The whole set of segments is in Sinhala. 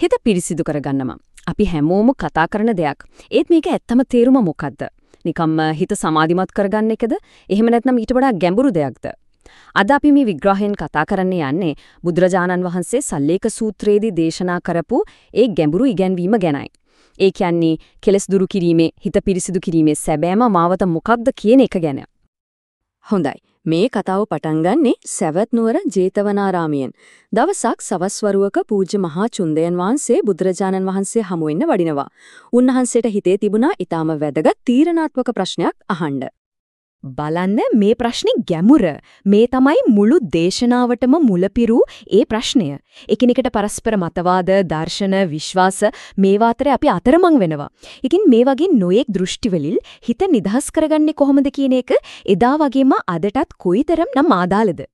හිත පිරිසිදු කරගන්නවා. අපි හැමෝම කතා කරන දෙයක්. ඒත් මේක ඇත්තම තේරුම මොකද්ද? නිකම්ම හිත සමාධිමත් කරගන්න එකද? එහෙම නැත්නම් ඊට වඩා ගැඹුරු දෙයක්ද? අද අපි මේ විග්‍රහයෙන් කතා කරන්න යන්නේ බුදුරජාණන් වහන්සේ සල්ලේක සූත්‍රයේදී දේශනා කරපු ඒ ගැඹුරු ඉගැන්වීම ගැනයි. ඒ කියන්නේ කෙලස් දුරු කිරීමේ හිත පිරිසිදු කිරීමේ සැබෑම මාවත මොකක්ද කියන එක ගැන. හොඳයි. මේ කතාව පටන් ගන්නේ සවැත් නුවර ජේතවනාරාමයෙන්. දවසක් සවස් වරුවක පූජ්‍ය මහා චුන්දයන් වහන්සේ බුදුරජාණන් වහන්සේ හමු වෙන්න වඩිනවා. උන්වහන්සේට හිතේ තිබුණා ඊටාම වැදගත් තීරණාත්මක ප්‍රශ්නයක් අහන්න. බලන්න මේ ප්‍රශ්නේ ගැඹුර. මේ තමයි මුළු දේශනාවටම මුලපිරු ඒ ප්‍රශ්නය. එකිනෙකට පරස්පර මතවාද, දර්ශන, විශ්වාස මේවා අතර අපි අතරමං වෙනවා. ඉතින් මේ වගේ නොයෙක් දෘෂ්ටිවලින් හිත නිදහස් කරගන්නේ කොහොමද කියන එක එදා වගේම අදටත් කොයිතරම් නම් ආදාළද?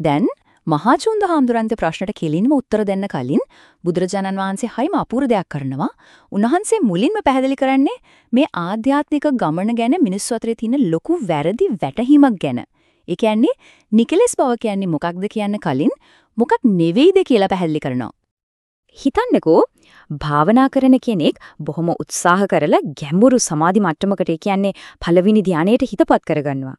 දැන් මහාචුන්ද හාමුදුරන්ගේ ප්‍රශ්නට කෙලින්ම උත්තර දෙන්න කලින් බුදුරජාණන් වහන්සේ හයිම අපූර්ව දෙයක් කරනවා. උන්වහන්සේ මුලින්ම පැහැදිලි කරන්නේ මේ ආධ්‍යාත්මික ගමන ගැන මිනිස්සු අතරේ තියෙන ලොකු වැරදි වැටහීමක් ගැන. ඒ කියන්නේ නිකලස් බව කියන්නේ මොකක්ද කියන්න කලින් මොකක් නෙවෙයිද කියලා පැහැදිලි කරනවා. හිතන්නකෝ භාවනා කරන කෙනෙක් බොහොම උත්සාහ කරලා ගැඹුරු සමාධි මට්ටමකට කියන්නේ පළවෙනි ධානයට හිතපත් කරගන්නවා.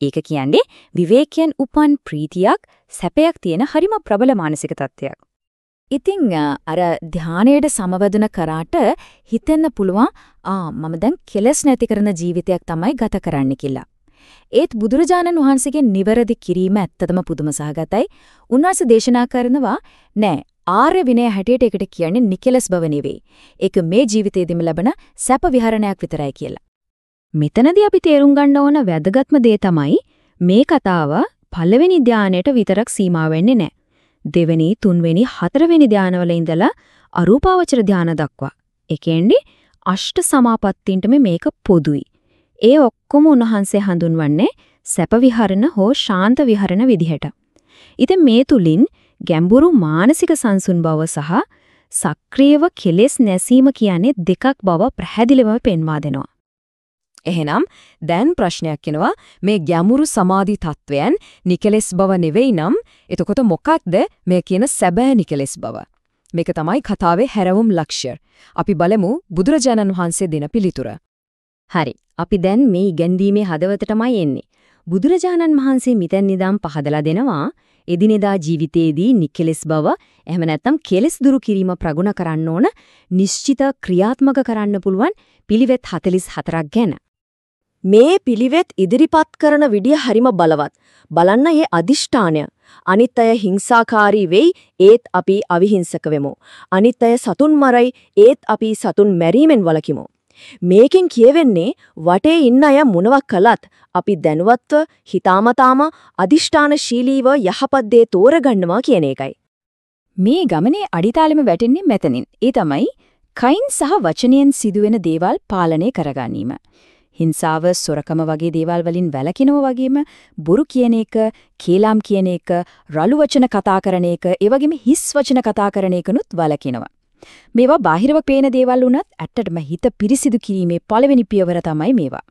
ඒක කියන්නේ විවේකයෙන් උපන් ප්‍රීතියක්, සැපයක් තියෙන හරිම ප්‍රබල මානසික තත්ත්වයක්. ඉතින් අර ධානයේට සමවැදුන කරාට හිතෙන්න පුළුවන් ආ මම දැන් කෙලස් නැති කරන ජීවිතයක් තමයි ගත කරන්න කියලා. ඒත් බුදුරජාණන් වහන්සේගේ නිවැරදි කිරීම ඇත්තටම පුදුම සහගතයි. උන්වහන්සේ දේශනා කරනවා නෑ ආර්ය විනය හැටියට ඒකට කියන්නේ නිකලස් බව නෙවෙයි. ඒක මේ ජීවිතයේදීම ලැබෙන සැප විහරණයක් විතරයි කියලා. මෙතනදී අපි තේරුම් ගන්න ඕන වැදගත්ම දේ තමයි මේ කතාව පළවෙනි ධානයට විතරක් සීමා වෙන්නේ නැහැ. දෙවෙනි, තුන්වෙනි, හතරවෙනි ධානවල ඉඳලා අරූපාවචර ධාන දක්වා. ඒ කියන්නේ අෂ්ට සමාපත්තින්ටම මේක පොදුයි. ඒ ඔක්කොම උන්වහන්සේ හඳුන්වන්නේ සැප විහරණ හෝ ශාන්ත විහරණ විදිහට. ඉතින් මේ තුලින් ගැඹුරු මානසික සංසුන් බව සහ සක්‍රියව කෙලෙස් නැසීම කියන්නේ දෙකක් බව පැහැදිලිවම පෙන්වා දෙනවා. එහෙනම් දැන් ප්‍රශ්නයක් එනවා. මේ ගැඹුරු සමාධි තත්වයන් නිකලස් බව නෙවෙයි නම් එතකොට මොකක්ද මේ කියන සැබෑ නිකලස් බව? මේක තමයි කතාවේ හැරවුම් ලක්ෂ්‍ය. අපි බලමු බුදුරජාණන් වහන්සේ දෙන පිළිතුර. හරි. අපි දැන් මේ ඉගැන්වීමේ හදවතටමයි එන්නේ. බුදුරජාණන් වහන්සේ මිතෙන් නිදම් පහදලා දෙනවා එදිනෙදා ජීවිතයේදී නිකලස් බව එහෙම නැත්නම් කෙලස් දුරු කිරීම ප්‍රගුණ කරන්න ඕන නිශ්චිත ක්‍රියාත්මක කරන්න පුළුවන් පිළිවෙත් 44ක් ගැන මේ පිළිවෙත් ඉදිරිපත් කරන විදිය හරිම බලවත්. බලන්න මේ අදිෂ්ඨානය. අනිත් අය හිංසාකාරී වෙයි ඒත් අපි අවිහිංසක වෙමු. අනිත් අය සතුන් මරයි ඒත් අපි සතුන් මැරීමෙන් වළකිමු. මේකෙන් කියවෙන්නේ වටේ ඉන්න අය මොනවක් කළත් අපි දැනුවත්ව හිතාමතාම අදිෂ්ඨානශීලීව යහපත් දේ තෝරගන්නවා කියන එකයි. මේ ගමනේ අඩිතාලෙම වැටෙන්නේ මෙතනින්. ඒ තමයි කයින් සහ වචනයෙන් සිදුවෙන දේවල් පාලනය කරගැනීම. හිංසාව සොරකම වගේ දේවල් වලින් වැළකිනව වගේම බොරු කියන එක, කේලම් කියන එක, රළු වචන කතා කරන එක, ඒ වගේම හිස් වචන කතා කරන එකනුත් වැළකිනවා. මේවා බාහිරව පේන දේවල් වුණත් ඇත්තටම හිත පිරිසිදු කිරීමේ පළවෙනි පියවර තමයි මේවා.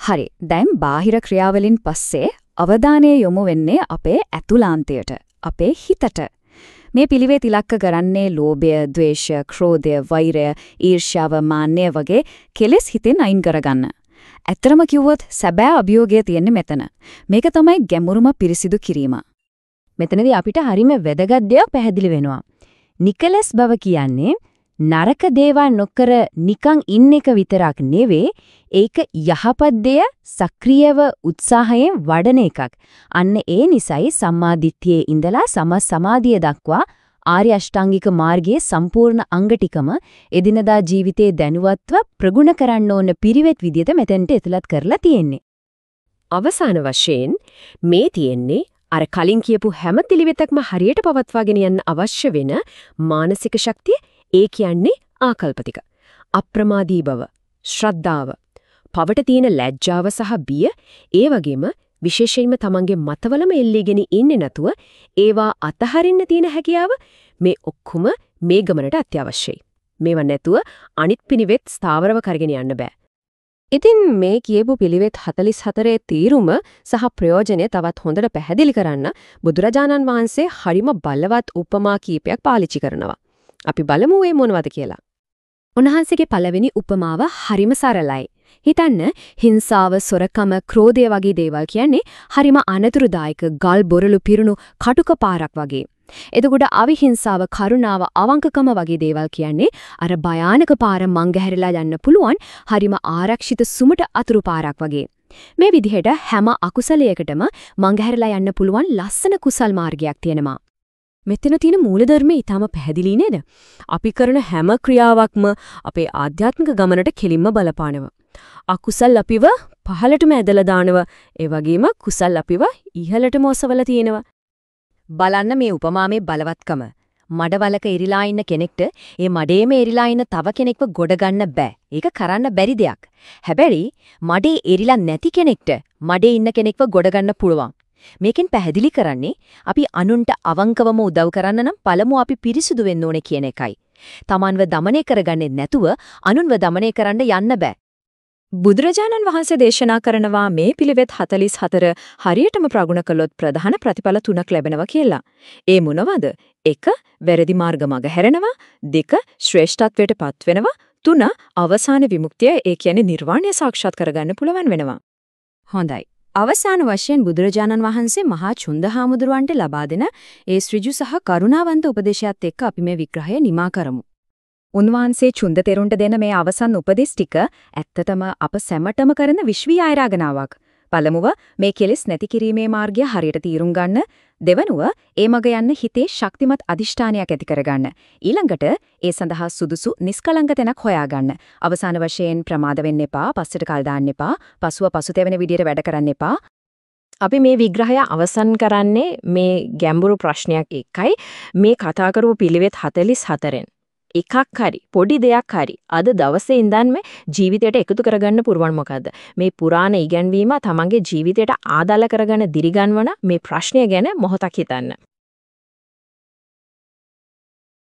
හරි. දැන් බාහිර ක්‍රියාවලින් පස්සේ අවධානය යොමු වෙන්නේ අපේ ඇතුළාන්තයට, අපේ හිතට. මේ පිළිවෙත් ඉලක්ක කරන්නේ ලෝභය, ද්වේෂය, ක්‍රෝධය, වෛරය, ඊර්ෂ්‍යාව, මාන්නය වගේ කෙලෙස් හිතෙන් අයින් කරගන්න. ඇත්තරම කිව්වොත් සැබෑ අභියෝගය තියෙන්නේ මෙතන. මේක තමයි ගැඹුරුම පිරිසිදු කිරීම. මෙතනදී අපිට හරිම වැදගත් දෙයක් පැහැදිලි වෙනවා. නිකලස් බව කියන්නේ නරක දේවල් නොකර නිකන් ඉන්න එක විතරක් නෙවෙයි ඒක යහපත් දෙය සක්‍රියව උත්සාහයෙන් වඩන එකක්. අන්න ඒ නිසයි සම්මාදිට්ඨියේ ඉඳලා සම සමාධිය දක්වා ආර්ය අෂ්ටාංගික මාර්ගයේ සම්පූර්ණ අංග ටිකම එදිනදා ජීවිතයේ දැනුවත්ව ප්‍රගුණ කරන්න ඕන පිරිවෙත් විදියට මෙතෙන්ට එතුලත් කරලා තියෙන්නේ. අවසාන වශයෙන් මේ තියෙන්නේ අර කලින් කියපු හැම පිළිවෙතක්ම හරියට පවත්වාගෙන යන්න අවශ්‍ය වෙන මානසික ශක්තිය ඒ කියන්නේ ආකල්ප ටික. අප්‍රමාදී බව, ශ්‍රද්ධාව, පවට තියෙන ලැජ්ජාව සහ බිය, ඒ වගේම විශේෂයෙන්ම තමන්ගේ මතවලම එල්ලීගෙන ඉන්නේ නැතුව ඒවා අතහරින්න තියෙන හැකියාව මේ ඔක්කොම මේ ගමනට අත්‍යවශ්‍යයි. මේව නැතුව අනිත් පිළිවෙත් ස්ථාවරව කරගෙන යන්න බෑ. ඉතින් මේ කියපු පිළිවෙත් 44 තීරුම සහ ප්‍රයෝජනය තවත් හොඳට පැහැදිලි කරන්න බුදුරජාණන් වහන්සේ හරිම බලවත් උපමා කීපයක් පාවිච්චි කරනවා. අපි බලමු ඒ මොනවද කියලා. උන්වහන්සේගේ පළවෙනි උපමාව හරිම සරලයි. හිතන්න හිංසාව සොරකම ක්‍රෝධය වගේ දේවල් කියන්නේ හරිම අනතුරුදායක ගල් බොරළු පිරුණු කටුක පාරක් වගේ. එතකොට අවිහිංසාව කරුණාව අවංකකම වගේ දේවල් කියන්නේ අර භයානක පාර මංගහැරලා යන්න පුළුවන් හරිම ආරක්ෂිත සුමට අතුරු පාරක් වගේ. මේ විදිහට හැම අකුසලයකටම මංගහැරලා යන්න පුළුවන් ලස්සන කුසල් මාර්ගයක් තියෙනවා. මෙතන තියෙන මූලධර්මය ඊටම පැහැදිලි නේද? අපි කරන හැම ක්‍රියාවක්ම අපේ ආධ්‍යාත්මික ගමනට කෙලින්ම බලපානවා. අකුසල් අපිව පහළටම ඇදලා දානවා. ඒ වගේම කුසල් අපිව ඉහළටම ඔසවලා තියෙනවා. බලන්න මේ උපමාමේ බලවත්කම. මඩවලක එරිලා ඉන්න කෙනෙක්ට ඒ මඩේම එරිලා ඉන්න තව කෙනෙක්ව ගොඩ ගන්න බෑ. ඒක කරන්න බැරි දෙයක්. හැබැයි මඩේ එරිලා නැති කෙනෙක්ට මඩේ ඉන්න කෙනෙක්ව ගොඩ ගන්න පුළුවන්. මේකෙන් පැහැදිලි කරන්නේ අපි අනුන්ට අවංකවම උදව් කරන්න නම් පළමු අපි පිරිසුදු වෙන්න ඕනේ කියන එකයි. Tamanව দমনය කරගන්නේ නැතුව අනුන්ව দমনය කරන්න යන්න බෑ. බුදුරජාණන් වහන්සේ දේශනා කරනවා මේ පිළිවෙත් 44 හරියටම ප්‍රගුණ කළොත් ප්‍රධාන ප්‍රතිඵල තුනක් ලැබෙනවා කියලා. ඒ මොනවද? 1. වැරදි මාර්ග මග හැරෙනවා. 2. ශ්‍රේෂ්ඨත්වයට පත් වෙනවා. 3. අවසාන විමුක්තිය ඒ කියන්නේ නිර්වාණය සාක්ෂාත් කරගන්න පුළුවන් වෙනවා. හොඳයි. අවසාන වශයෙන් බුදුරජාණන් වහන්සේ මහා චුන්දහාමුදුරුවන්ට ලබා දෙන ඒ ශ්‍රිජු සහ කරුණාවන්ත උපදේශයත් එක්ක අපි මේ විග්‍රහය නිමා කරමු. උන්වහන්සේ චුන්ද තෙරුන්ට දෙන මේ අවසන් උපදෙස් ටික ඇත්තටම අප සැමටම කරන විශ්වීය ආරාධනාවක්. පළමුව මේ කෙලෙස් නැති කිරීමේ මාර්ගය හරියට තීරුම් ගන්න. දෙවනුව ඒ මග යන්න හිතේ ශක්තිමත් අදිෂ්ඨානයක් ඇති කරගන්න. ඊළඟට ඒ සඳහා සුදුසු නිස්කලංක තැනක් හොයාගන්න. අවසාන වශයෙන් ප්‍රමාද වෙන්න එපා, පස්සට කල් දාන්න එපා, පසුව පසුතැවෙන විදියට වැඩ කරන්න එපා. අපි මේ විග්‍රහය අවසන් කරන්නේ මේ ගැඹුරු ප්‍රශ්නයක් එක්කයි මේ කතා කරපු පිළිවෙත් 44න් එකක් හරි පොඩි දෙයක් හරි අද දවසේ ඉඳන්ම ජීවිතයට එකතු කරගන්න පුරුවන් මොකද්ද? මේ පුරාණ ඉගැන්වීම තමන්ගේ ජීවිතයට ආදාළ කරගෙන දිරිගන්වන මේ ප්‍රශ්නය ගැන මොහොතක් හිතන්න.